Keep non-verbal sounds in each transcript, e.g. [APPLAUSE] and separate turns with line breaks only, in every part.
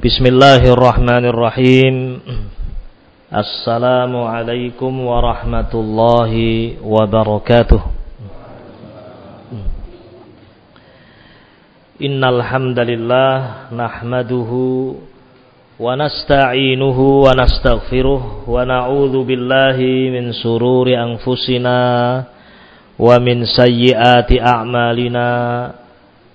Bismillahirrahmanirrahim. Assalamualaikum warahmatullahi wabarakatuh. Innal hamdalillah nahmaduhu wa nasta'inuhu wa nastaghfiruh wa na'udzu billahi min sururi anfusina wa min sayyiati a'malina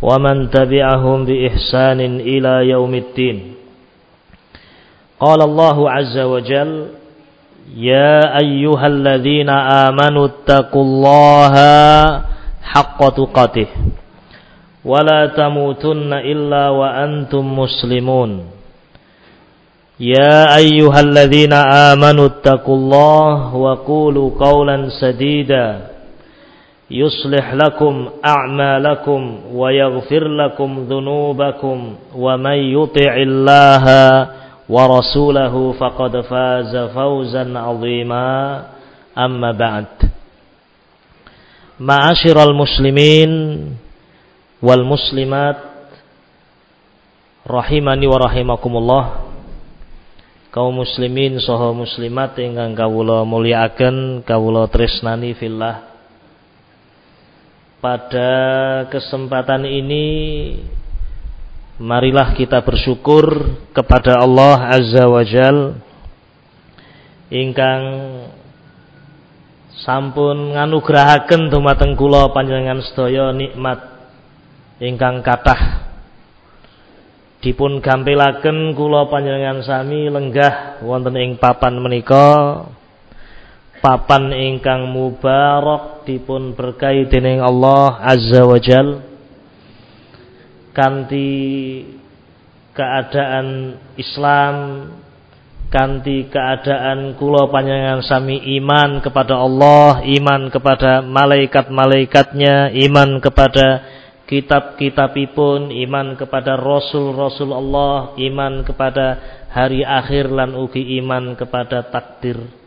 ashabihi wa man tabi'ahum bi ihsanin ila yaumiddin qala Allah azza wa jal ya ayyuhalladzina amanu taqullaha haqqa tuqatih wa la tamutunna illa wa antum muslimun يا أيها الذين آمنوا اتقوا الله وقولوا قولا سديدا يصلح لكم أعمالكم ويغفر لكم ذنوبكم ومن يطع الله ورسوله فقد فاز فوزا عظيما أما بعد معاشر المسلمين والمسلمات رحمني ورحمكم الله kaum muslimin saha muslimat ingkang kawula mulyakaken kawula tresnani fillah pada kesempatan ini marilah kita bersyukur kepada Allah azza wajal ingkang sampun nganugrahaken dumateng kula panjenengan sedaya nikmat ingkang kathah. Dipun gampilaken kula panjenengan sami lenggah wonten ing papan menika papan ingkang mubarak dipun berkahi dening Allah azza wajal kanthi keadaan Islam kanthi keadaan kula panjenengan sami iman kepada Allah iman kepada malaikat-malaikatnya iman kepada kitab-kitabipun iman kepada rasul-rasul Allah iman kepada hari akhir lan ugi iman kepada takdir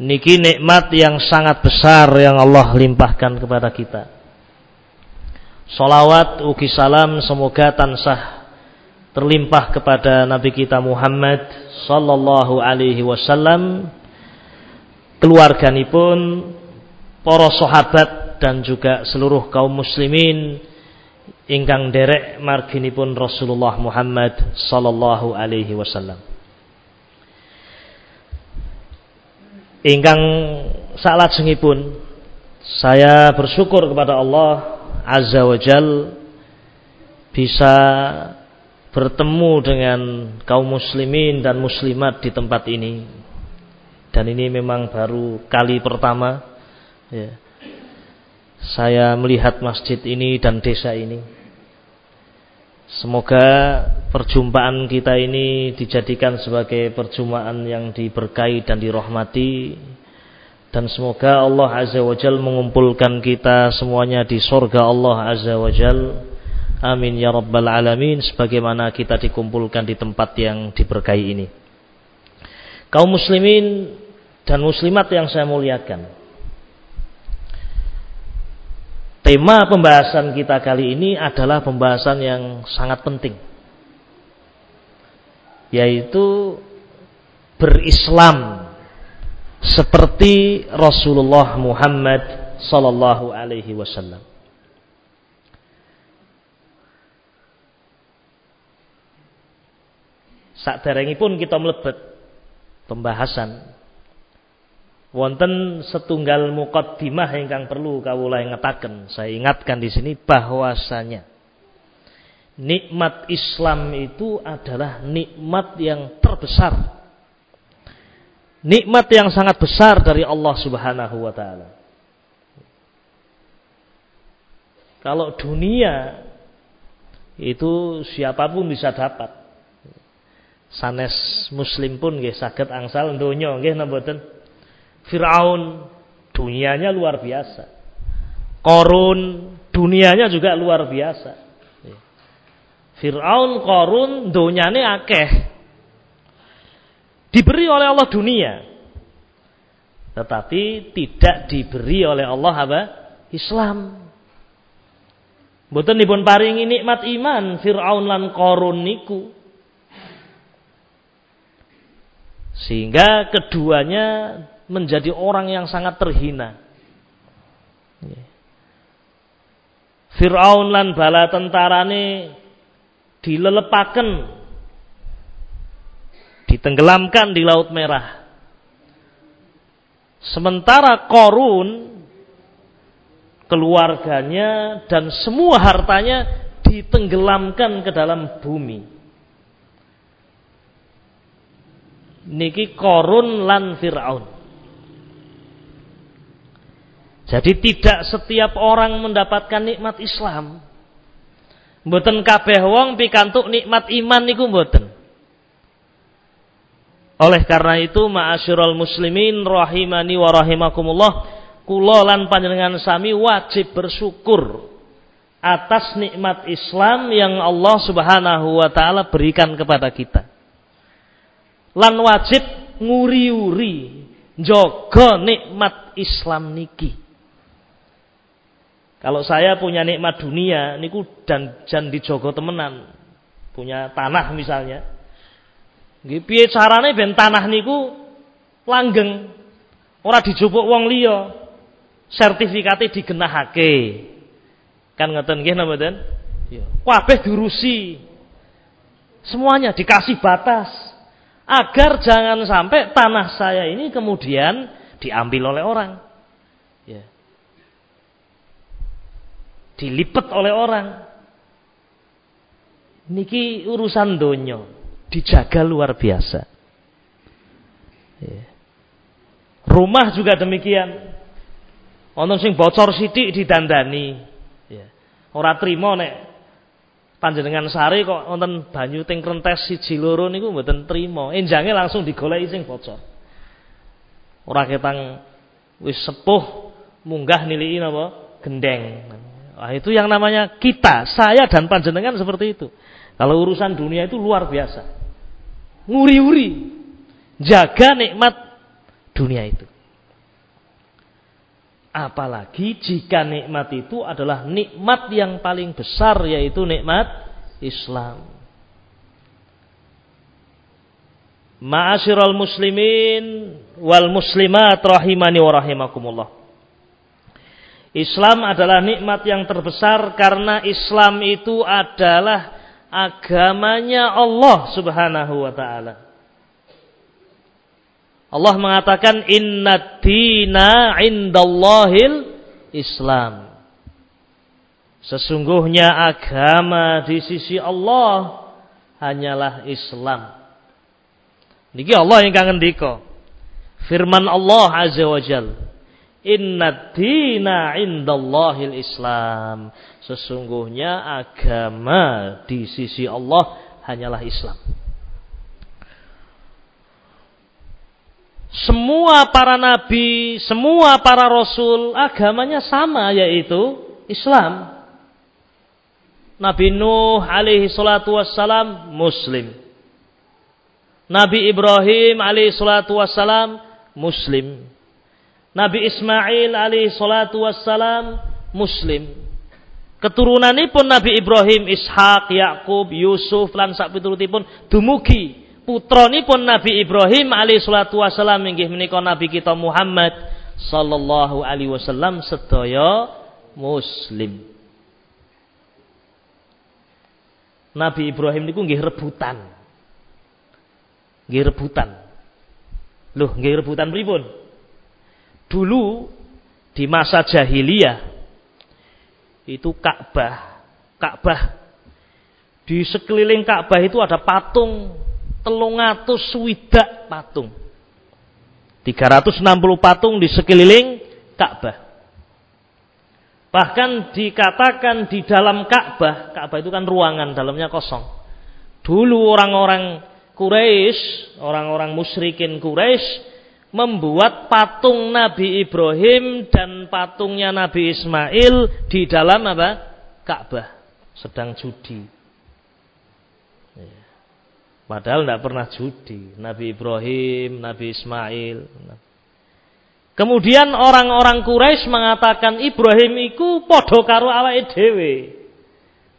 niki nikmat yang sangat besar yang Allah limpahkan kepada kita Salawat ugi salam semoga tansah terlimpah kepada Nabi kita Muhammad sallallahu alaihi wasallam keluarganipun para sahabat dan juga seluruh kaum muslimin ingkang derek marginipun Rasulullah Muhammad sallallahu alaihi wasallam. Ingkang salajengipun saya bersyukur kepada Allah Azza wa Jal bisa bertemu dengan kaum muslimin dan muslimat di tempat ini. Dan ini memang baru kali pertama ya saya melihat masjid ini dan desa ini. Semoga perjumpaan kita ini dijadikan sebagai perjumpaan yang diberkahi dan dirahmati dan semoga Allah Azza wa Jal mengumpulkan kita semuanya di sorga Allah Azza wa Jal. Amin ya rabbal alamin sebagaimana kita dikumpulkan di tempat yang diberkahi ini. Kaum muslimin dan muslimat yang saya muliakan. Tema pembahasan kita kali ini adalah pembahasan yang sangat penting. Yaitu berislam seperti Rasulullah Muhammad sallallahu alaihi wasallam. Saat pun kita melebet pembahasan wonten setunggal mukaddimah ingkang perlu kawula ingetaken. Saya ingatkan di sini bahwasanya nikmat Islam itu adalah nikmat yang terbesar. Nikmat yang sangat besar dari Allah Subhanahu wa taala. Kalau dunia itu siapa pun bisa dapat. sanes muslim pun nggih saged angsal donya nggih napa Firaun dunianya luar biasa. Korun dunianya juga luar biasa. Firaun Korun donyane akeh. Diberi oleh Allah dunia. Tetapi tidak diberi oleh Allah apa? Islam. Mboten dipun paringi nikmat iman Firaun lan Korun niku. Sehingga keduanya menjadi orang yang sangat terhina. Fir'aun lan bala tentarane dilelepaken ditenggelamkan di Laut Merah. Sementara Korun keluarganya dan semua hartanya ditenggelamkan ke dalam bumi. niki Korun lan Fir'aun. Jadi tidak setiap orang mendapatkan nikmat Islam. Mboten kabeh wong pikantuk nikmat iman niku mboten. Oleh karena itu ma'asyiral muslimin rahimani wa rahimakumullah kula lan panjenengan sami wajib bersyukur atas nikmat Islam yang Allah Subhanahu wa taala berikan kepada kita lan wajib nguri-uri jaga nikmat Islam niki. Kalau saya punya nikmat dunia niku dan jan dijogo temenan. Punya tanah misalnya. Nggih piye carane ben tanah niku langgeng. Ora dijupuk wong liya. Sertifikate digenahake. Kan ngoten nggih napa mboten? Iya. Kabeh diurusi. Semuanya dikasih batas agar jangan sampai tanah saya ini kemudian diambil oleh orang. Dilipat oleh orang. Niki urusan donyo dijaga luar biasa. Ya. Rumah juga demikian. Ono sing bocor sidik didandani. Ya. Ora trimo nek panjenengan sari kok wonten banyu teng krentes siji loro niku mboten trima. Enjange langsung digoleki sing bocor. Ora ketang wis sepuh munggah nilai napa gendeng. Nah, itu yang namanya kita, saya dan panjenengan seperti itu. Kalau urusan dunia itu luar biasa. Nguri-uri. Jaga nikmat dunia itu. Apalagi jika nikmat itu adalah nikmat yang paling besar yaitu nikmat Islam. Ma'asyiral muslimin wal muslimat rahimani wa rahimakumullah. Islam adalah nikmat yang terbesar karena Islam itu adalah agamanya Allah Subhanahu wa taala. Allah mengatakan inna dina indallahil Islam. Sesungguhnya agama di sisi Allah hanyalah Islam. Niki Allah yang kangen diko. Firman Allah Azza wa Jal. Inna dina indallahil Islam. Sesungguhnya agama di sisi Allah hanyalah Islam. Semua para nabi, semua para rasul agamanya sama yaitu Islam. Nabi Nuh alaihi salatu wassalam muslim. Nabi Ibrahim alaihi salatu wassalam muslim. Nabi Ismail alaihi salatu wassalam muslim. Keturunanipun Nabi Ibrahim, Ishak, Yakub, Yusuf lan piturutipun dumugi putranipun Nabi Ibrahim alaihi salatu wasallam inggih menika Nabi kita Muhammad sallallahu alaihi wasallam sedaya muslim. Nabi Ibrahim niku nggih rebutan. Nggih rebutan. Loh, nggih rebutan pripun? Dulu di masa jahiliyah itu Ka'bah, Ka'bah di sekeliling Ka'bah itu ada patung telung atus swidak patung. 360 patung di sekeliling Ka'bah. Bahkan dikatakan di dalam Ka'bah, Ka'bah itu kan ruangan, dalamnya kosong. Dulu orang-orang Quraisy, orang-orang musyrikin Quraisy membuat patung Nabi Ibrahim dan patungnya Nabi Ismail di dalam apa? Ka'bah. Sedang judi. Ya. Padahal tidak pernah judi. Nabi Ibrahim, Nabi Ismail. Kemudian orang-orang Quraisy mengatakan Ibrahim itu podo karo awake.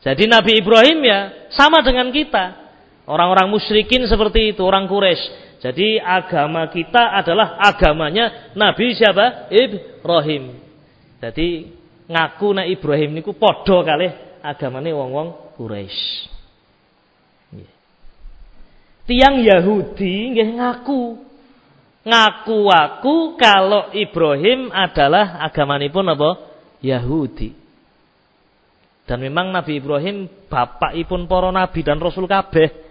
Jadi Nabi Ibrahim ya sama dengan kita. Orang-orang musyrikin seperti itu, orang Quraisy. Jadi agama kita adalah agamanya Nabi siapa? Ibrahim. Jadi ngaku na Ibrahim niku padha kalih agamane wong-wong Quraisy. Tiang Yahudi nggih ngaku ngaku aku kalau Ibrahim adalah agamanipun apa? Yahudi. Dan memang Nabi Ibrahim bapakipun para nabi dan rasul kabeh.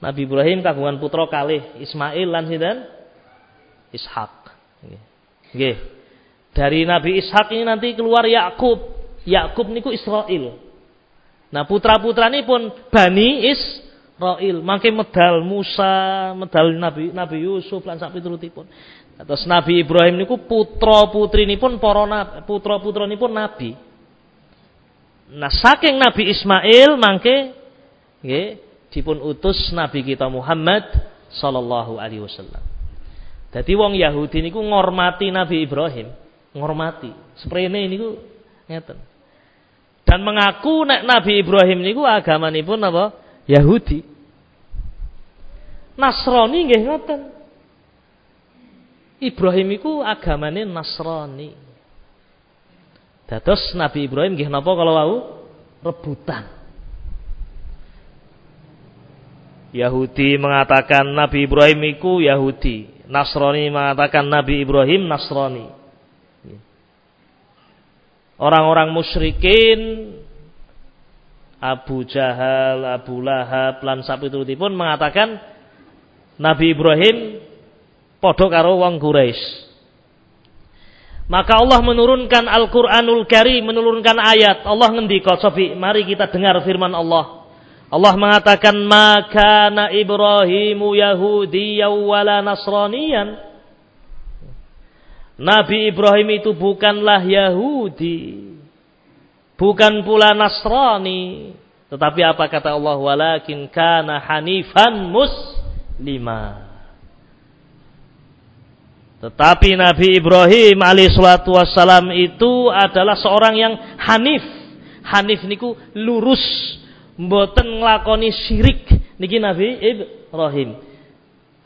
Nabi Ibrahim kagungan putra kalih Ismail lan sinten? Ishak. Nggih. Dari Nabi Ishak ini nanti keluar Yakub. Yakub niku Israel. Nah putra-putra ini pun Bani Israel. Makin medal Musa, medal Nabi Nabi Yusuf lan sak piturutipun. Terus Nabi Ibrahim niku putra putri ini pun para putra putra ini pun Nabi. Nah saking Nabi Ismail mangke nggih dipun utus Nabi kita Muhammad sallallahu alaihi wasallam. Jadi wong Yahudi niku ngormati Nabi Ibrahim, ngormati. Seprene niku ngeten. Dan mengaku nek Nabi Ibrahim niku agamanipun apa? Yahudi. Nasrani nggih ngoten. Ibrahim iku agamane Nasrani. Dados Nabi Ibrahim nggih napa kalau wau rebutan. Yahudi mengatakan Nabi Ibrahim itu Yahudi. Nasrani mengatakan Nabi Ibrahim Nasrani. Orang-orang musyrikin Abu Jahal, Abu Lahab, lan itu pun mengatakan Nabi Ibrahim podo karo wong Quraisy. Maka Allah menurunkan Al-Qur'anul Karim, menurunkan ayat. Allah ngendika, sofi, mari kita dengar firman Allah. Allah mengatakan maka na Ibrahimu Yahudiyyan wala Nasraniyan. Nabi Ibrahim itu bukanlah Yahudi. Bukan pula Nasrani. Tetapi apa kata Allah? Walakin kana hanifan muslima. Tetapi Nabi Ibrahim alaihissalatu wassalam itu adalah seorang yang hanif. Hanif niku lurus mboten nglakoni syirik niki Nabi Ibrahim.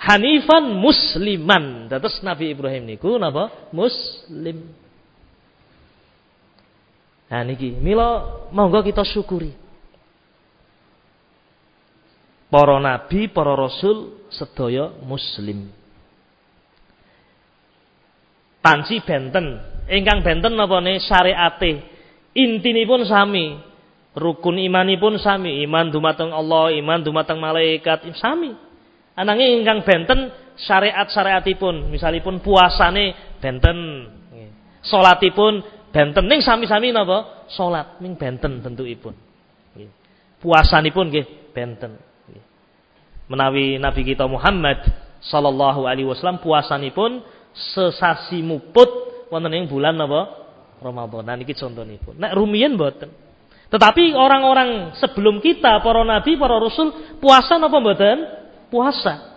Hanifan musliman. Dados Nabi Ibrahim niku napa? Muslim. Nah niki mila monggo kita syukuri. Para nabi, para rasul sedaya muslim. Panci benten, ingkang benten napa ne syariate. Intinipun sami, Rukun imanipun sami, iman dumateng Allah, iman dumateng malaikat, sami. Ananging ingkang benten syariat-syariatipun, misalipun puasane benten, salatipun benten ning sami-sami napa? Salat ning benten bentukipun. Puasanipun nggih benten. Menawi Nabi kita Muhammad sallallahu alaihi wasallam puasanipun sesasi muput wonten ing bulan napa? Ramadan. Nah niki contonipun. Nek rumiyin mboten. Tetapi orang-orang sebelum kita, para nabi, para rasul, puasa napa mboten? Puasa.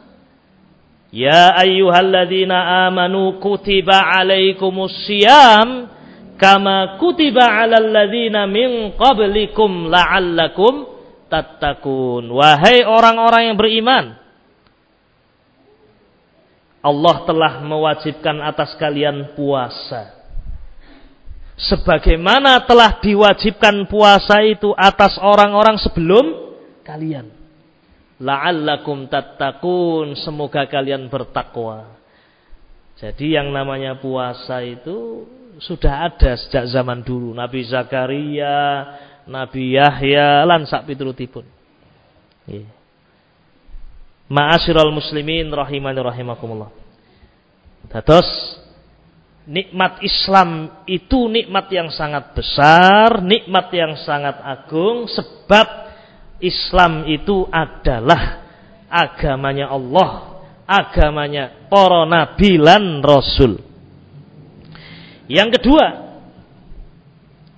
Ya ayyuhalladzina amanu kutiba alaikumus siyam kama kutiba alal ladzina min qablikum la'allakum tattaqun. Wahai orang-orang yang beriman, Allah telah mewajibkan atas kalian puasa sebagaimana telah diwajibkan puasa itu atas orang-orang sebelum kalian. La'allakum tattaqun, semoga kalian bertakwa. Jadi yang namanya puasa itu sudah ada sejak zaman dulu. Nabi Zakaria, Nabi Yahya, lan sak piturutipun. Ma'asyiral muslimin rahimani rahimakumullah. Dados nikmat Islam itu nikmat yang sangat besar, nikmat yang sangat agung sebab Islam itu adalah agamanya Allah, agamanya para nabi lan rasul. Yang kedua,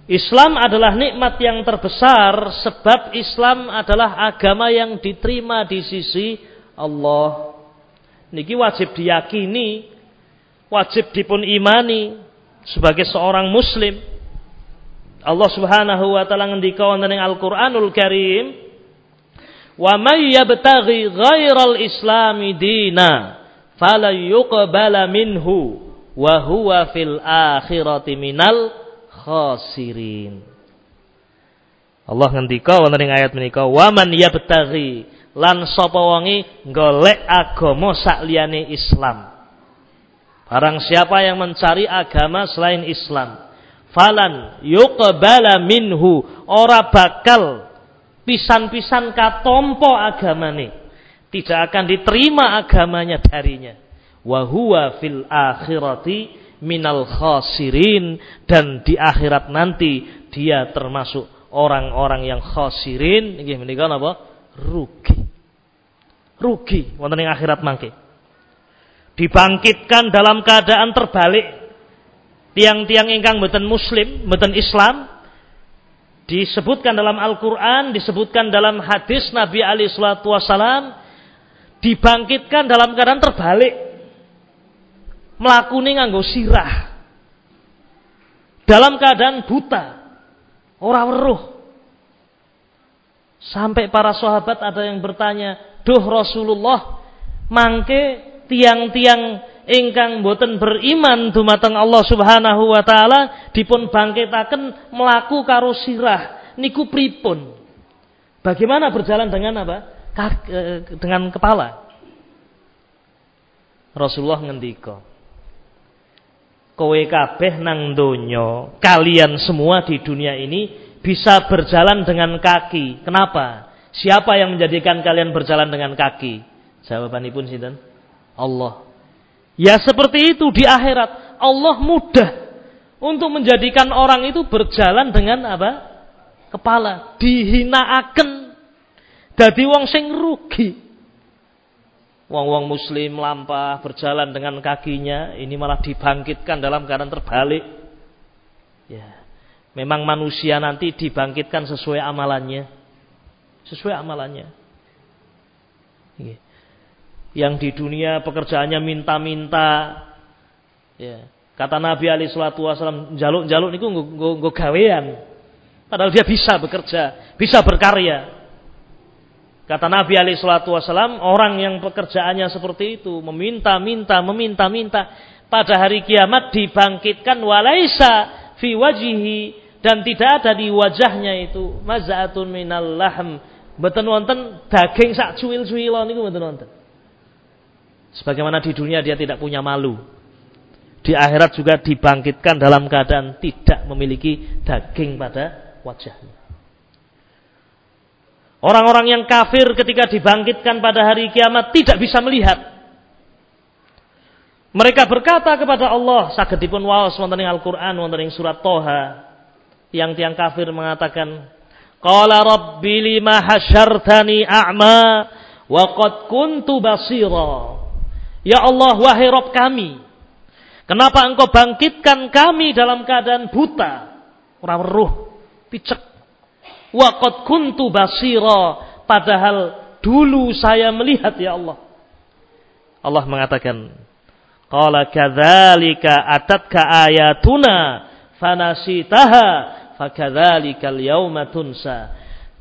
Islam adalah nikmat yang terbesar sebab Islam adalah agama yang diterima di sisi Allah. Niki wajib diyakini, wajib dipun imani sebagai seorang muslim. Allah Subhanahu wa taala ngendika wonten ing Al-Qur'anul Karim, "Wa may yabtaghi ghairal islami dina fala yuqbala minhu wa huwa fil akhirati minal khasirin." Allah ngendika wonten ing ayat menika, "Wa man yabtaghi lan sapa wonge golek agama sakliyane Islam." Barang siapa yang mencari agama selain Islam, falan yuqbala minhu ora bakal pisan-pisan katompo agamane. Tidak akan diterima agamanya darinya. Wa huwa fil akhirati minal khasirin dan di akhirat nanti dia termasuk orang-orang yang khasirin. Nggih menika napa? Rugi. Rugi. Wonten ing akhirat mangke dibangkitkan dalam keadaan terbalik tiang-tiang ingkang mboten muslim, mboten Islam disebutkan dalam Al-Qur'an, disebutkan dalam hadis Nabi alaihi salatu wasalam dibangkitkan dalam keadaan terbalik. Melakuni nganggo sirah. Dalam keadaan buta. Orang weruh. Sampai para sahabat ada yang bertanya, "Duh Rasulullah, mangke tiang-tiang ingkang boten beriman dumateng Allah Subhanahu wa taala dipun bangkitaken melaku karo sirah niku pripun? Bagaimana berjalan dengan apa? Eh, dengan kepala? Rasulullah ngendika kowe kabeh nang donya kalian semua di dunia ini bisa berjalan dengan kaki. Kenapa? Siapa yang menjadikan kalian berjalan dengan kaki? Jawabanipun sinten Allah Ya seperti itu di akhirat. Allah mudah untuk menjadikan orang itu berjalan dengan apa? Kepala. Dihinaaken. Dadi wong sing rugi. Wong-wong muslim lampah berjalan dengan kakinya. Ini malah dibangkitkan dalam keadaan terbalik. Ya. Memang manusia nanti dibangkitkan sesuai amalannya. Sesuai amalannya. Yeah yang di dunia pekerjaannya minta-minta. Ya. Kata Nabi Ali Shallallahu Wasallam, jaluk-jaluk niku nggo gawean. Padahal dia bisa bekerja, bisa berkarya. Kata Nabi Ali Shallallahu Wasallam, orang yang pekerjaannya seperti itu, meminta-minta, meminta-minta, pada hari kiamat dibangkitkan walaisa fi wajihi dan tidak ada di wajahnya itu mazatun minal lahm. Mboten daging sak cuil-cuilon niku mboten wonten. Sebagaimana di dunia dia tidak punya malu. Di akhirat juga dibangkitkan dalam keadaan tidak memiliki daging pada wajahnya. Orang-orang yang kafir ketika dibangkitkan pada hari kiamat tidak bisa melihat. Mereka berkata kepada Allah, sagedipun waos wonten ing Al-Qur'an wonten ing surat Toha yang tiang kafir mengatakan, "Qala rabbi lima hasyartani a'ma wa qad kuntu basira." Ya Allah, wahai Rob kami. Kenapa engkau bangkitkan kami dalam keadaan buta? Orang ruh, picek. Waqad kuntu basira. Padahal dulu saya melihat ya Allah. Allah mengatakan, Qala kadzalika atatka ayatuna fanasitaha fakadzalikal yauma tunsa.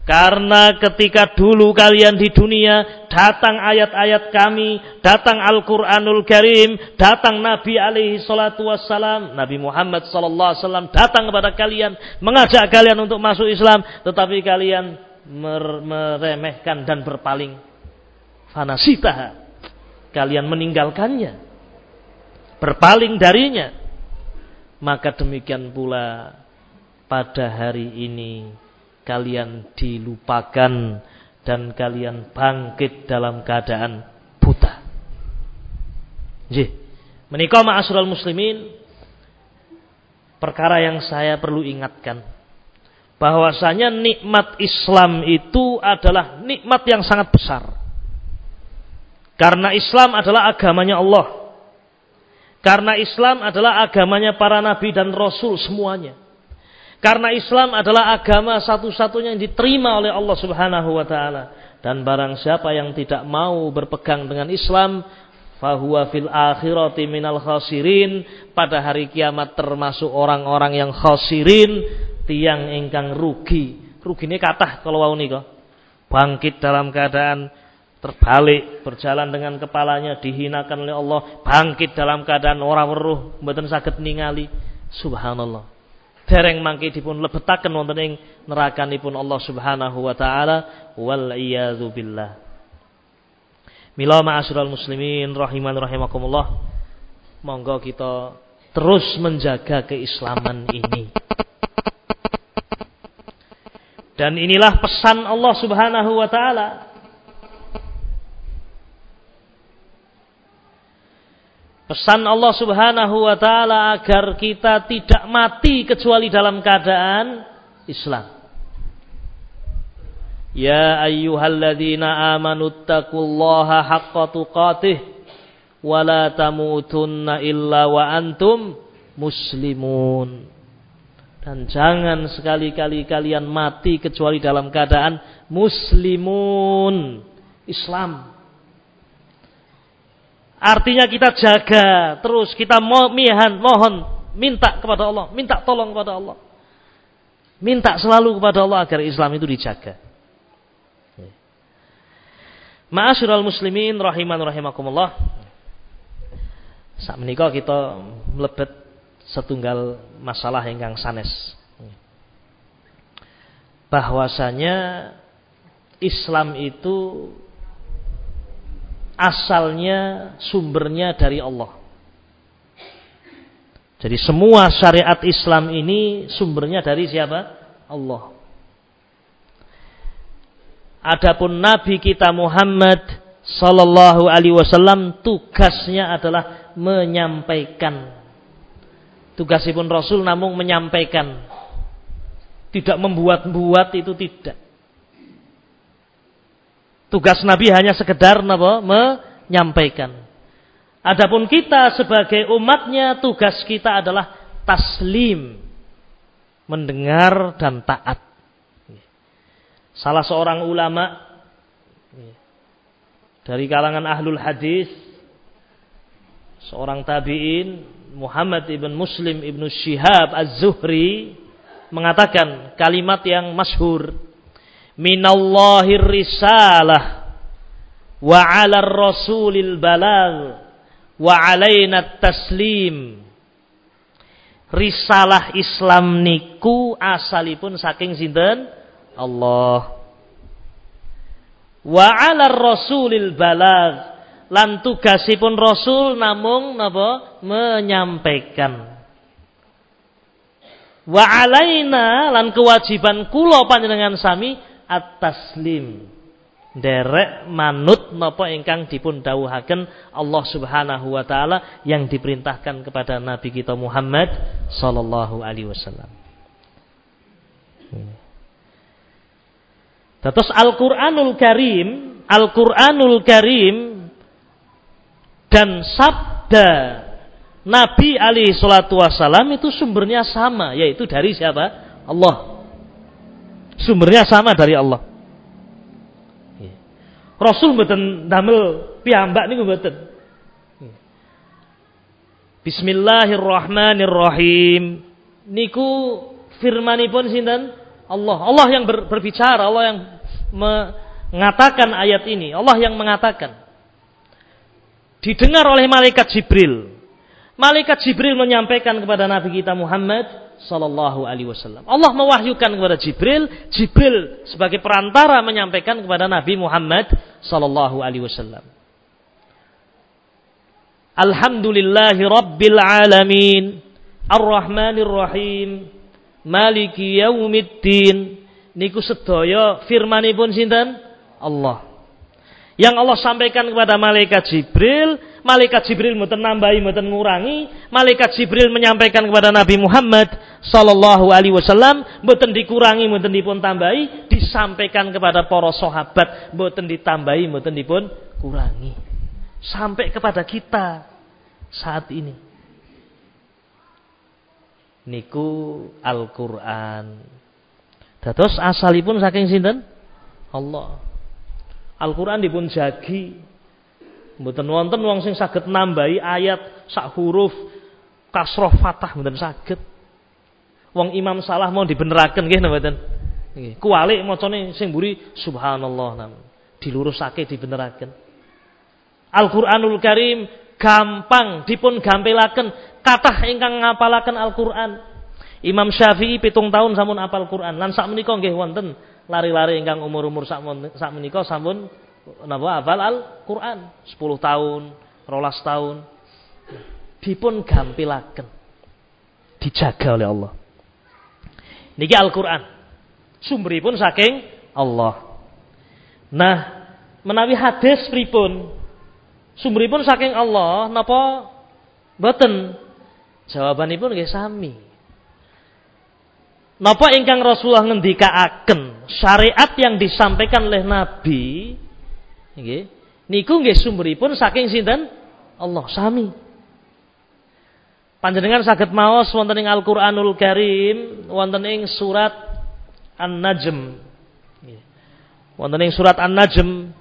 Karena ketika dulu kalian di dunia datang ayat-ayat kami, datang Al-Qur'anul Karim, datang Nabi alaihi salatu wassalam, Nabi Muhammad sallallahu alaihi wasallam datang kepada kalian, mengajak kalian untuk masuk Islam, tetapi kalian meremehkan dan berpaling. Fanasitah. Kalian meninggalkannya. Berpaling darinya. Maka demikian pula pada hari ini kalian dilupakan dan kalian bangkit dalam keadaan buta. Jih, menikah ma'asyiral muslimin perkara yang saya perlu ingatkan bahwasanya nikmat Islam itu adalah nikmat yang sangat besar. Karena Islam adalah agamanya Allah. Karena Islam adalah agamanya para nabi dan rasul semuanya. Karena Islam adalah agama satu-satunya yang diterima oleh Allah Subhanahu wa taala. Dan barang siapa yang tidak mau berpegang dengan Islam, fahuwa fil akhirati minal khasirin, pada hari kiamat termasuk orang-orang yang khasirin, tiang ingkang rugi. Rugine kathah kalau wau nika. Bangkit dalam keadaan terbalik, berjalan dengan kepalanya dihinakan oleh Allah, bangkit dalam keadaan orang weruh, mboten saged ningali. Subhanallah dereng mangke dipun lebetaken wonten ing nerakanipun Allah Subhanahu wa taala wal iyadzu billah. Mila ma'asyiral muslimin rahiman rahimakumullah. Monggo kita terus menjaga keislaman ini. Dan inilah pesan Allah Subhanahu wa taala Pesan Allah Subhanahu wa taala agar kita tidak mati kecuali dalam keadaan Islam. Ya ayyuhalladzina amanu taqullaha haqqa tuqatih wa la tamutunna illa wa antum muslimun. Dan jangan sekali-kali kalian mati kecuali dalam keadaan muslimun, Islam. Artinya kita jaga terus, kita mihan, mohon, minta kepada Allah, minta tolong kepada Allah. Minta selalu kepada Allah agar Islam itu dijaga. Ma'asyiral muslimin rahiman rahimakumullah. Saat menikah kita melebet setunggal masalah ingkang sanes. Bahwasanya Islam itu asalnya sumbernya dari Allah. Jadi semua syariat Islam ini sumbernya dari siapa? Allah. Adapun Nabi kita Muhammad sallallahu alaihi wasallam tugasnya adalah menyampaikan. Tugasipun Rasul namun menyampaikan. Tidak membuat-buat itu tidak. Tugas Nabi hanya sekedar napa? menyampaikan. Adapun kita sebagai umatnya tugas kita adalah taslim, mendengar dan taat. Salah seorang ulama dari kalangan ahlul hadis, seorang tabiin Muhammad ibn Muslim ibn Shihab az-Zuhri mengatakan kalimat yang masyhur minallahir risalah. Wa 'alar rasulil balagh. Wa 'alaina taslim. Risalah Islam niku asalipun saking sinten? Allah. Wa 'alar rasulil balagh. Lan tugasipun rasul namung napa? Menyampaikan. Wa alaina lan kewajiban kula panjenengan sami at-taslim derek manut napa ingkang dipun dawuhaken Allah Subhanahu wa taala yang diperintahkan kepada nabi kita Muhammad sallallahu alaihi wasallam. Terus Al-Qur'anul Karim, Al-Qur'anul Karim dan sabda Nabi alaihi salatu wasallam itu sumbernya sama yaitu dari siapa? Allah. Sumbernya sama dari Allah. Iya. Rasul mboten damel piyambak niku mboten. Iya. Bismillahirrahmanirrahim. Niku firmanipun sinten? Allah. Allah yang ber, berbicara, Allah yang mengatakan ayat ini, Allah yang mengatakan. Didengar oleh malaikat Jibril. Malaikat Jibril menyampaikan kepada Nabi kita Muhammad Sallallahu Alaihi Wasallam. Allah mewahyukan kepada Jibril, Jibril sebagai perantara menyampaikan kepada Nabi Muhammad Sallallahu Alaihi Wasallam. Alhamdulillahi Rabbil Alamin, Ar-Rahmanir Rahim, Maliki Yaumiddin. Niku sedaya firmanipun sinten? Allah. Yang Allah sampaikan kepada malaikat Jibril, malaikat Jibril mboten nambahi mboten ngurangi, malaikat Jibril menyampaikan kepada Nabi Muhammad sallallahu alaihi wasallam mboten dikurangi mboten dipun tambahi, disampaikan kepada para sahabat mboten ditambahi mboten dipun kurangi. sampai kepada kita saat ini. Niku Al-Qur'an. Dados asalipun saking sinten? Allah. Al-Qur'an dipun jagi. Mboten wonten wong sing saged nambahi ayat sak huruf kasroh fatah mboten saged. Wong imam salah mau dibeneraken nggih mboten? Nggih. Kuwalik macane sing mburi subhanallah nam. Dilurusake dibeneraken. Al-Qur'anul Karim gampang dipun gampilaken kathah ingkang ngapalaken Al-Qur'an. Imam Syafi'i pitung tahun sampun apal Quran. Lan sak menika nggih wonten lari-lari ingkang umur-umur sak sak menika sampun napa hafal Al-Qur'an 10 tahun, 12 tahun. Dipun gampilaken. Dijaga oleh Allah. Niki Al-Qur'an. Sumberipun saking Allah. Nah, menawi hadis pripun? Sumberipun saking Allah napa boten? Jawabanipun nggih sami. Napa ingkang Rasulullah ngendikaaken syariat yang disampaikan oleh Nabi nggih niku nggih sumberipun saking sinten? Allah sami. Panjenengan saged maos wonten ing Al-Qur'anul Karim wonten ing surat An-Najm. Wonten ing surat An-Najm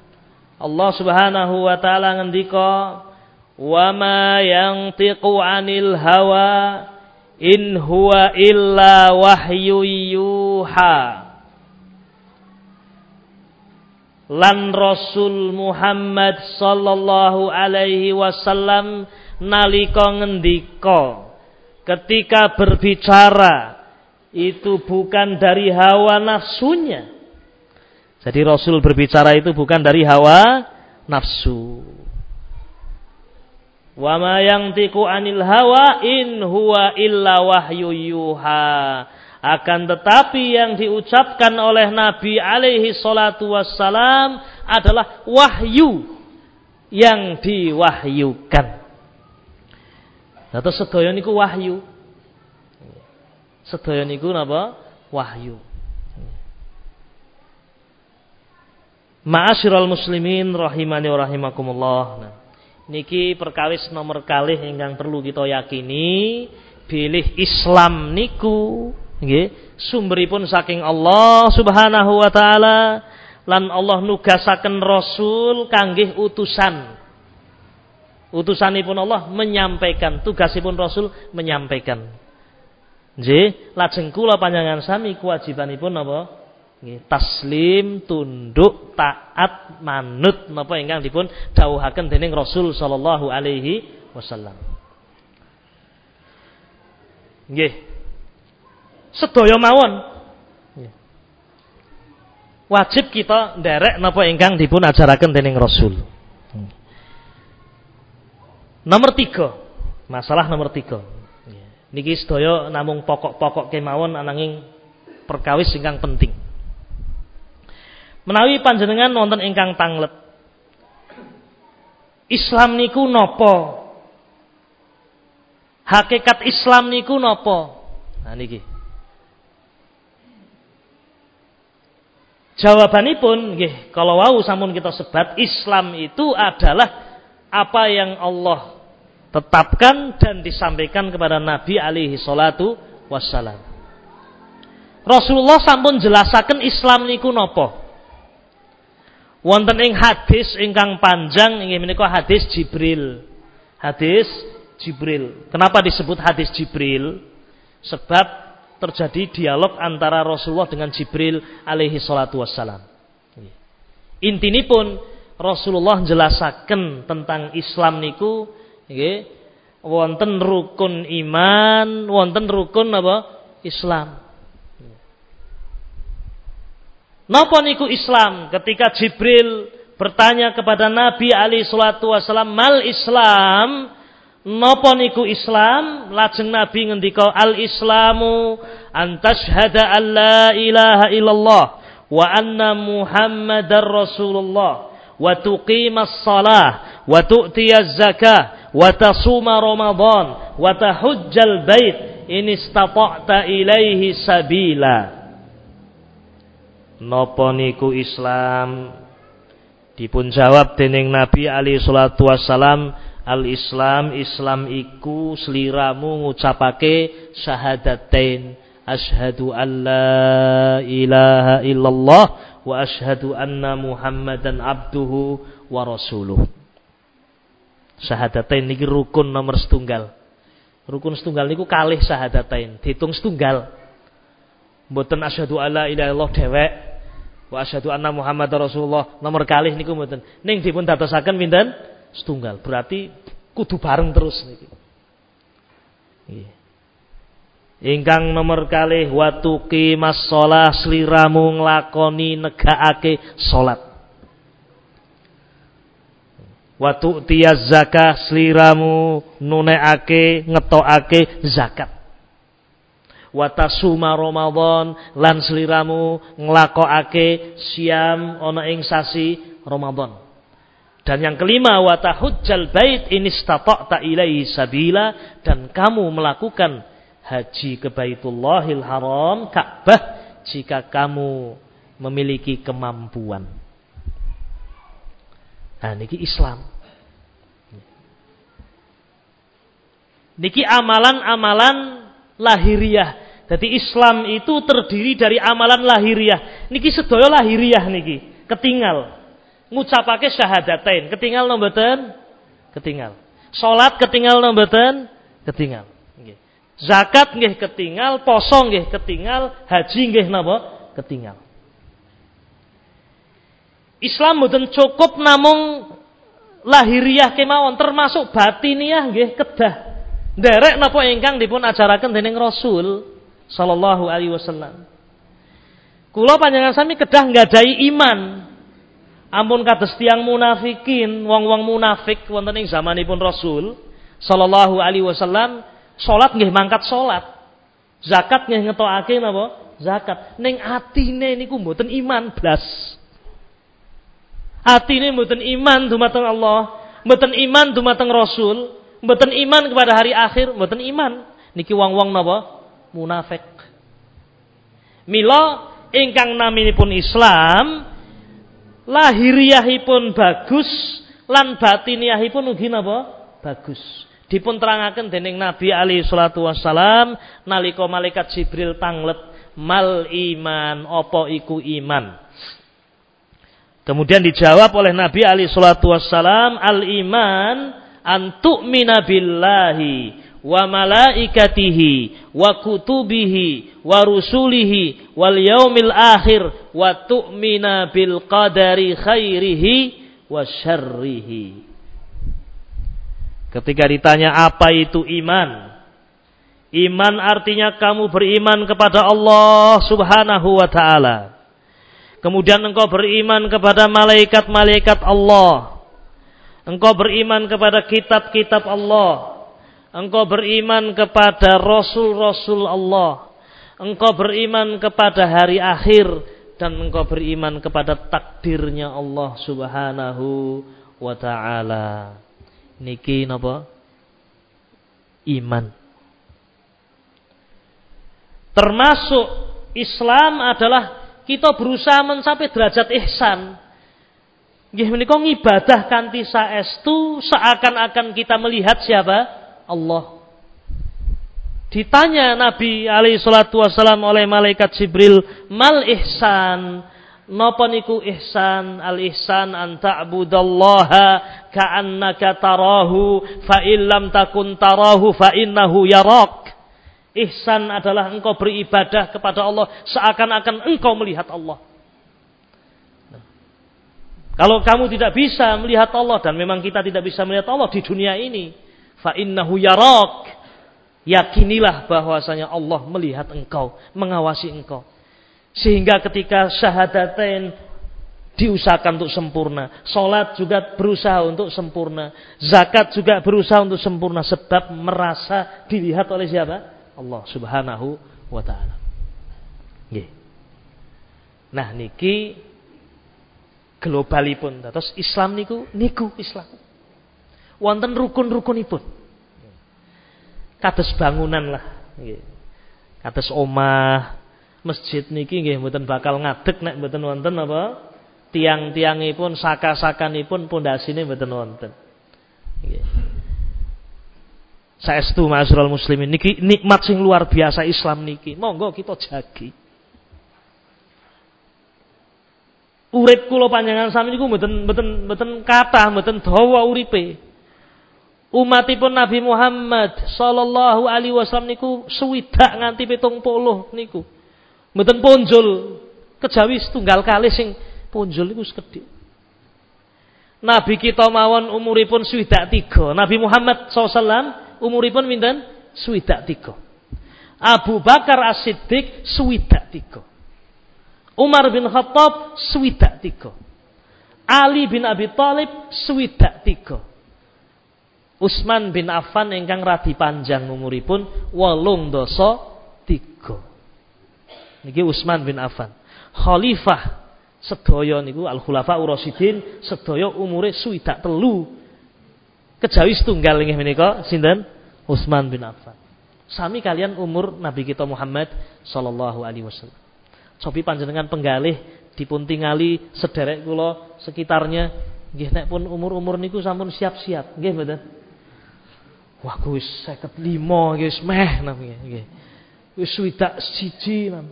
Allah Subhanahu wa taala ngendika wa ma yantiqu 'anil hawa in huwa illa wahyu yuha lan Rasul Muhammad sallallahu alaihi wasallam nalika ngendika ketika berbicara itu bukan dari hawa nafsunya. Jadi Rasul berbicara itu bukan dari hawa nafsu. Wa ma yantiqu anil hawa in huwa illa wahyu yuha. Akan tetapi yang diucapkan oleh Nabi alaihi salatu wassalam adalah wahyu yang diwahyukan. Atau sedaya niku wahyu. Sedaya niku napa? Wahyu. Ma'asyiral muslimin rahimani wa rahimakumullah. Nah, niki perkawis nomor kalih ingkang perlu kita yakini bilih Islam niku nggih sumberipun saking Allah Subhanahu wa taala lan Allah nugasaken rasul kanggih utusan Utusanipun Allah menyampaikan, tugasipun Rasul menyampaikan. Nggih, lajeng kula panjangan sami kewajibanipun napa? Nggih, taslim, tunduk, taat, manut napa ingkang dipun dawuhaken dening Rasul sallallahu alaihi wasallam. Nggih. Sedaya mawon wajib kita nderek napa ingkang dipun ajaraken dening Rasul. Nomor tiga, masalah nomor tiga. Niki sedaya namung pokok-pokok kemawon ananging perkawis ingkang penting. Menawi panjenengan wonten ingkang tanglet. Islam niku nopo? Hakikat Islam niku nopo? Nah niki. Jawabanipun nggih, kalau wau sampun kita sebat Islam itu adalah apa yang Allah tetapkan dan disampaikan kepada Nabi alaihi salatu wassalam. Rasulullah sampun jelasaken Islam niku napa? Wonten ing hadis ingkang panjang inggih menika hadis Jibril. Hadis Jibril. Kenapa disebut hadis Jibril? Sebab terjadi dialog antara Rasulullah dengan Jibril alaihi salatu wassalam. Intinipun Rasulullah jelasaken tentang Islam niku nggih wonten rukun iman, wonten rukun apa? Islam. Napa niku Islam? Ketika Jibril bertanya kepada Nabi Ali salatu wasallam, "Mal Islam?" Napa niku Islam? Lajeng Nabi ngendika, "Al-Islamu an tashhada an la ilaha illallah wa anna Muhammadar Rasulullah wa tuqimas shalah wa tu'tiyaz zakah wa tasuma Ramadan wa tahujjal bait in istata'ta ilaihi sabila Napa niku Islam Dipun jawab dening Nabi alaihi salatu wassalam, Al-Islam Islam iku sliramu ngucapake syahadatain asyhadu la ilaha illallah wa asyhadu anna Muhammadan abduhu wa rasuluh. Syahadatain niki rukun nomor setunggal. Rukun setunggal niku kalih syahadatain, dihitung setunggal. Mboten asyhadu alla ilaha illallah dhewek wa asyhadu anna Muhammad Rasulullah nomor kalih niku mboten. Ning dipun dadosaken pinten? Setunggal. Berarti kudu bareng terus. Nggih. Ingkang nomor kalih watuki masalah sliramu nglakoni negaake salat. Watu tiyaz zakah sliramu nuneake ngetokake zakat watasuma Ramadan lan sliramu nglakokake siam ana ing sasi Ramadan. Dan yang kelima watahujjal bait ini istata'ta ilaihi sabila dan kamu melakukan haji ke Baitullahil Haram Ka'bah jika kamu memiliki kemampuan. Nah niki Islam. Niki amalan-amalan lahiriah jadi Islam itu terdiri dari amalan lahiriah. Niki sedaya lahiriah niki, ketinggal. Ngucapake syahadatain, ketinggal nomboten? Ketinggal. Salat ketinggal nomboten? Ketinggal. Zakat nggih ketinggal, poso nggih ketinggal, haji nggih napa? Ketinggal. Islam mboten cukup namung lahiriah kemawon termasuk batiniah nggih kedah. Derek napa ingkang dipun ajaraken dening Rasul sallallahu alaihi wasallam. Kula panjenengan sami kedah nggadahi iman. Ampun kados tiyang munafikin, wong-wong munafik wonten ing zamanipun Rasul sallallahu alaihi wasallam, salat nggih mangkat salat. Zakat nggih ngetokake napa? Zakat. Ning atine niku mboten iman blas. Atine mboten iman dumateng Allah, mboten iman dumateng Rasul, mboten iman kepada hari akhir, mboten iman. Niki wong-wong napa? munafik. Mila ingkang naminipun Islam lahiriahipun bagus lan batiniahipun ugi napa? Bagus. Dipun terangaken dening Nabi alaihi salatu wassalam nalika malaikat Jibril tanglet mal iman apa iku iman. Kemudian dijawab oleh Nabi alaihi salatu wassalam al iman an tu'mina billahi wa malaikatihi wa kutubihi wa rusulihi wal yaumil akhir wa tu'mina bil qadari khairihi wa syarrihi. Ketika ditanya apa itu iman Iman artinya kamu beriman kepada Allah subhanahu wa ta'ala. Kemudian engkau beriman kepada malaikat-malaikat Allah. Engkau beriman kepada kitab-kitab Allah Engkau beriman kepada Rasul-Rasul Allah. Engkau beriman kepada hari akhir. Dan engkau beriman kepada takdirnya Allah subhanahu wa ta'ala. Niki napa? Iman. Termasuk Islam adalah kita berusaha mencapai derajat ihsan. Nggih menika ngibadah kanthi saestu seakan-akan kita melihat siapa? Allah. Ditanya Nabi alaihi salatu wasalam oleh malaikat Jibril, "Mal ihsan?" Napa niku ihsan? Al ihsan an ta'budallaha ka'annaka tarahu fa illam takun tarahu fa innahu yarak. Ihsan adalah engkau beribadah kepada Allah seakan-akan engkau melihat Allah. Kalau kamu tidak bisa melihat Allah dan memang kita tidak bisa melihat Allah di dunia ini, fa innahu yarak. Yakinilah bahwasanya Allah melihat engkau, mengawasi engkau. Sehingga ketika syahadatain diusahakan untuk sempurna. Salat juga berusaha untuk sempurna. Zakat juga berusaha untuk sempurna sebab merasa dilihat oleh siapa? Allah Subhanahu wa taala. Nah niki globalipun terus Islam niku niku Islam wonten rukun-rukunipun. Kados bangunan lah. Kados omah, masjid niki nggih mboten bakal ngadeg nek mboten wonten apa? tiang-tiangipun saka-sakanipun pondasine mboten wonten. Nggih. Saestu ma'asyiral muslimin niki nikmat sing luar biasa Islam niki. Monggo kita jagi. Urip kula panjenengan sami niku mboten mboten mboten kathah, mboten dawa uripe. Umatipun Nabi Muhammad sallallahu alaihi wasallam niku swidak nganti 70 niku. Mboten ponjol kejawi setunggal kali sing ponjol niku sekedhik. Nabi kita mawon umuripun swidak tiga. Nabi Muhammad SAW umuripun minten swidak tiga. Abu Bakar As-Siddiq swidak tiga. Umar bin Khattab swidak tiga. Ali bin Abi Thalib swidak tiga. Utsman bin Affan ingkang radi panjang umuripun wolung dosa tiga. Niki Utsman bin Affan. Khalifah sedaya niku Al Khulafa Urasidin sedaya umure swidak telu Kejawi setunggal nggih menika sinten? Utsman bin Affan. Sami kalian umur Nabi kita Muhammad sallallahu alaihi wasallam. Cobi panjenengan penggalih dipuntingali sederek kula sekitarnya nggih pun umur-umur niku sampun siap-siap nggih mboten? Wah wis 55 wis meh namanya. Wis swidak siji nam.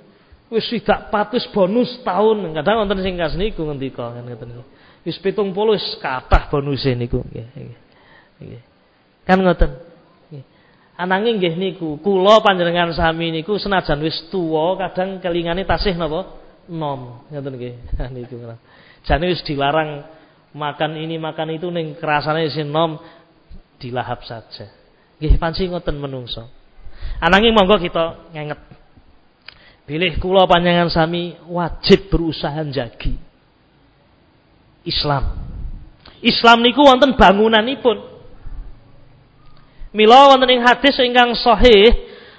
Wis swidak patus bonus tahun. Kadang wonten sing kas niku ngendika kan ngoten. Wis 70 wis kathah bonuse niku nggih. Kan ngoten. Ananging nggih niku, kula panjenengan sami niku senajan wis tuwa kadang kelingane tasih napa? Nom. Ngoten nggih. [LAUGHS] niku. Jane wis dilarang makan ini makan itu ning kerasane sing nom dilahap saja. Nggih panci ngoten menungso. Ananging monggo kita ngenget. Bilih kula panjenengan sami wajib berusaha jagi Islam. Islam niku wonten bangunanipun. Mila wonten ing hadis ingkang sahih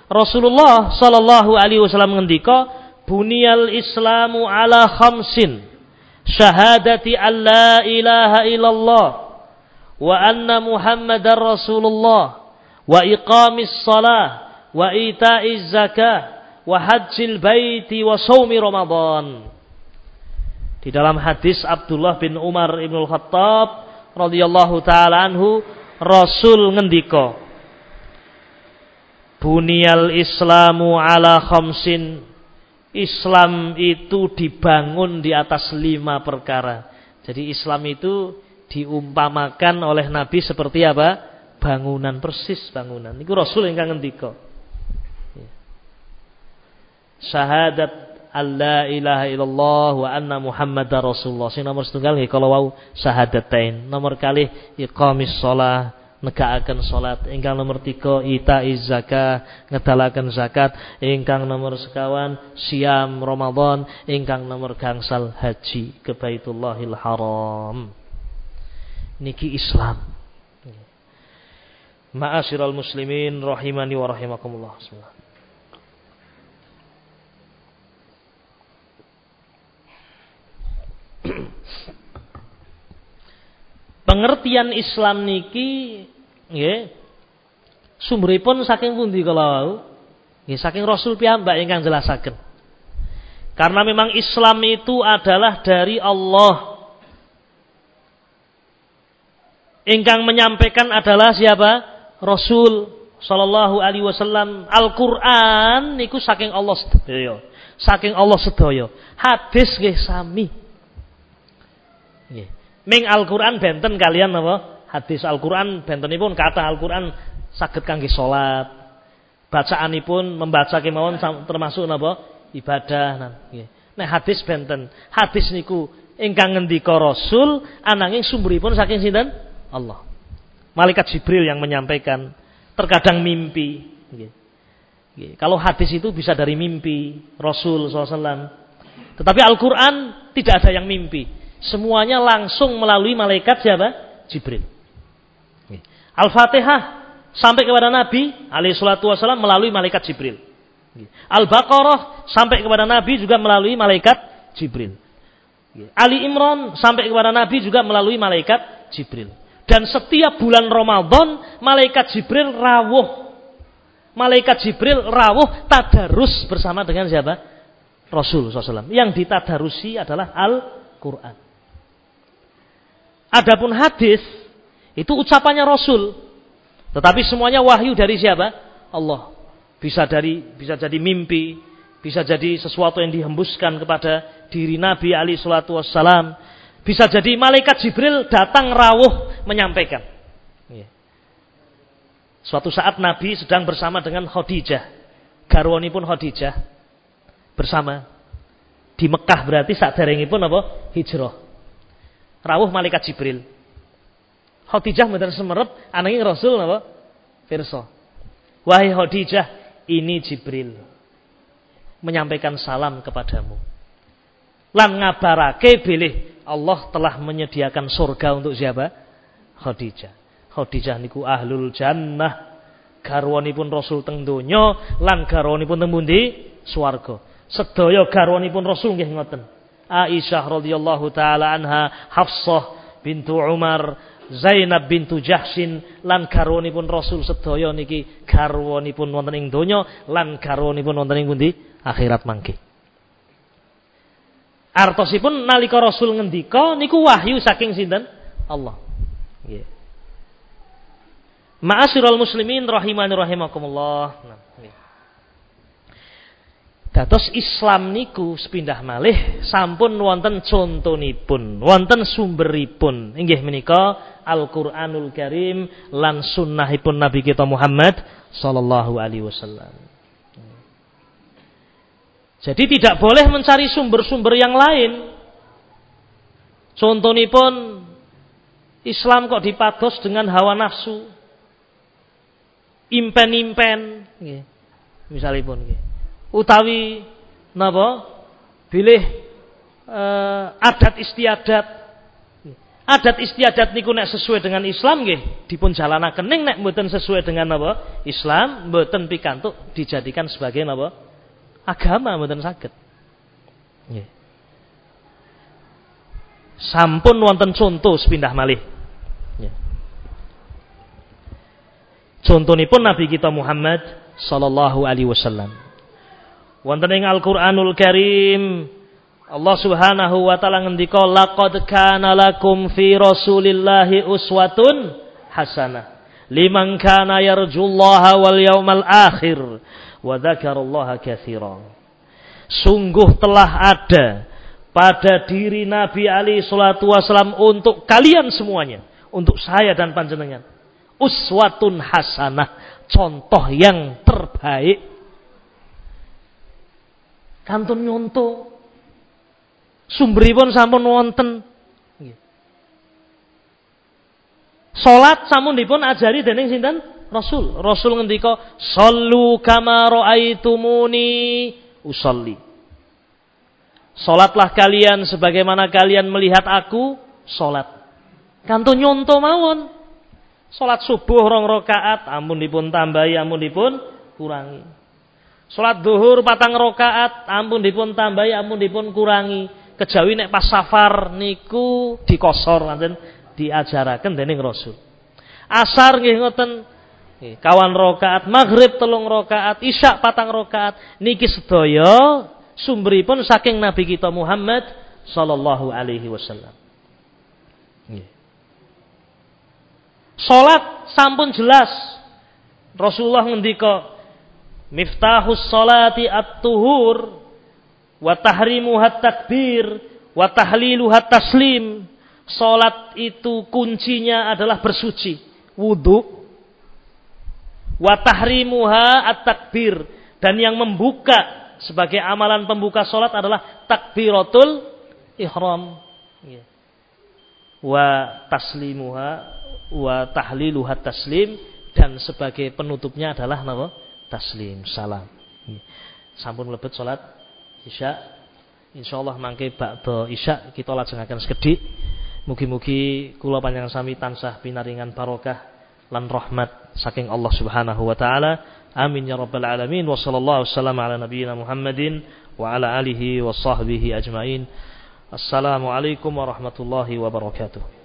Rasulullah sallallahu alaihi wasallam ngendika buniyal islamu ala khamsin syahadati an la ilaha illallah wa anna muhammadar rasulullah wa iqamis salah wa ita'iz zakah wa hajjil baiti wa ramadan di dalam hadis Abdullah bin Umar Ibnu Khattab radhiyallahu taala anhu Rasul ngendika Bunyal Islamu ala khamsin. Islam itu dibangun di atas lima perkara. Jadi Islam itu diumpamakan oleh Nabi seperti apa? Bangunan persis bangunan. Itu Rasul yang ngendika. Ya. Syahadat Allah ilaha illallah wa anna muhammadar rasulullah. Sing nomor setunggal kalau wau syahadatain. Nomor kali iqamis shalah negakaken salat ingkang nomor tiga ita zakah ngedalaken zakat ingkang nomor sekawan siam Ramadan ingkang nomor gangsal haji ke Baitullahil Haram niki Islam Ma'asyiral muslimin rahimani wa rahimakumullah Pengertian Islam niki Nggih. Sumberipun saking pundi kala wau? Nggih saking Rasul piyambak ingkang jelasaken. Karena memang Islam itu adalah dari Allah. Ingkang menyampaikan adalah siapa? Rasul sallallahu alaihi wasallam. Al-Qur'an niku saking Allah sedaya. Saking Allah sedaya. Hadis nggih sami. Nggih. Ming Al-Qur'an benten kalian apa? hadis Al-Qur'an bentenipun kata Al-Qur'an saged kangge salat. Bacaanipun membaca kemawon termasuk napa? ibadah nggih. Nah, hadis benten. Hadis niku ingkang ngendika Rasul ananging sumberipun saking sinten? Allah. Malaikat Jibril yang menyampaikan. Terkadang mimpi. Kalau hadis itu bisa dari mimpi Rasul SAW. Tetapi Al-Quran tidak ada yang mimpi. Semuanya langsung melalui malaikat siapa? Jibril. Al-Fatihah sampai kepada Nabi wasallam melalui malaikat Jibril. Al-Baqarah sampai kepada Nabi juga melalui malaikat Jibril. Ali Imran sampai kepada Nabi juga melalui malaikat Jibril. Dan setiap bulan Ramadan malaikat Jibril rawuh. Malaikat Jibril rawuh tadarus bersama dengan siapa? Rasul SAW. Yang ditadarusi adalah Al-Quran. Adapun hadis itu ucapannya Rasul. Tetapi semuanya wahyu dari siapa? Allah. Bisa dari bisa jadi mimpi, bisa jadi sesuatu yang dihembuskan kepada diri Nabi Ali Shallallahu Wasallam. Bisa jadi malaikat Jibril datang rawuh menyampaikan. Iya. Suatu saat Nabi sedang bersama dengan Khadijah. Garwani pun Khadijah. Bersama. Di Mekah berarti saat pun apa? Hijrah. Rawuh malaikat Jibril. Khadijah mboten semerep ananging Rasul apa? Pirsa. Wahai Khadijah, ini Jibril menyampaikan salam kepadamu. Lan ngabarake bilih Allah telah menyediakan surga untuk siapa? Khadijah. Khadijah niku ahlul jannah. pun Rasul teng donya lan garwanipun teng pundi? Swarga. Sedaya garwanipun Rasul nggih ngoten. Aisyah radhiyallahu taala anha, Hafsah bintu Umar, Zainab bintu Jahsin lan garwanipun Rasul sedaya niki garwanipun wonten ing donya lan garwanipun wonten ing pundi? Akhirat mangke. Artosipun nalika Rasul ngendika niku wahyu saking sinten? Allah. Nggih. Yeah. Ma'asyiral muslimin rahimani rahimakumullah. Nah, Dados Islam niku sepindah malih sampun wonten contonipun, wonten sumberipun. Inggih menika Al-Qur'anul Karim lan sunnahipun Nabi kita Muhammad sallallahu alaihi wasallam. Jadi tidak boleh mencari sumber-sumber yang lain. Contonipun Islam kok dipados dengan hawa nafsu impen-impen. Misalipun nggih. Utawi napa? Bilih uh, adat istiadat. Adat istiadat niku nek sesuai dengan Islam nggih dipun jalanaken ning nek mboten sesuai dengan napa? Islam mboten pikantuk dijadikan sebagai napa? Agama mboten saged. Nggih. Sampun wonten contoh sepindah malih. Contohnya pun Nabi kita Muhammad sallallahu alaihi wasallam. Wonten ing Al-Qur'anul Karim Allah Subhanahu wa taala ngendika laqad kana lakum fi Rasulillahi uswatun hasanah liman kana yarjullaha wal yaumal akhir wa dzakarallaha katsiran. Sungguh telah ada pada diri Nabi Ali salatu wasallam untuk kalian semuanya, untuk saya dan panjenengan uswatun hasanah, contoh yang terbaik. Kantun nyonto. Sumberipun sampun wonten. Salat sampun dipun ajari dening sinten? Rasul. Rasul ngendika, "Shallu kama raaitumuni usolli." Salatlah kalian sebagaimana kalian melihat aku salat. Kantun nyonto mawon. Salat subuh rong rakaat, ampun dipun tambahi, ampun dipun kurangi. Salat duhur patang rakaat, ampun dipun tambahi, ampun dipun kurangi. Kejawi nek pas safar niku dikosor nanten diajaraken dening Rasul. Asar nggih ngoten kawan rakaat, maghrib telung rakaat, isya patang rakaat niki sedaya sumberipun saking Nabi kita Muhammad sallallahu alaihi wasallam. Salat sampun jelas. Rasulullah ngendika, "Miftahus salati at-tuhur wa tahrimuha takbir wa tahliluha taslim." Salat itu kuncinya adalah bersuci, wudu. Wa tahrimuha at-takbir dan yang membuka sebagai amalan pembuka salat adalah takbiratul ihram. Ya. Wa taslimuha wa tahliluha taslim dan sebagai penutupnya adalah napa? Taslim, salam. Sampun mlebet salat Isya. Insyaallah mangke ba'da Isya kita lajengaken sekedhik. Mugi-mugi kula panjenengan sami tansah pinaringan barokah lan rahmat saking Allah Subhanahu wa taala. Amin ya rabbal alamin. Wa wasallam ala nabiyyina Muhammadin wa ala alihi wa sahbihi ajmain. Assalamualaikum warahmatullahi wabarakatuh.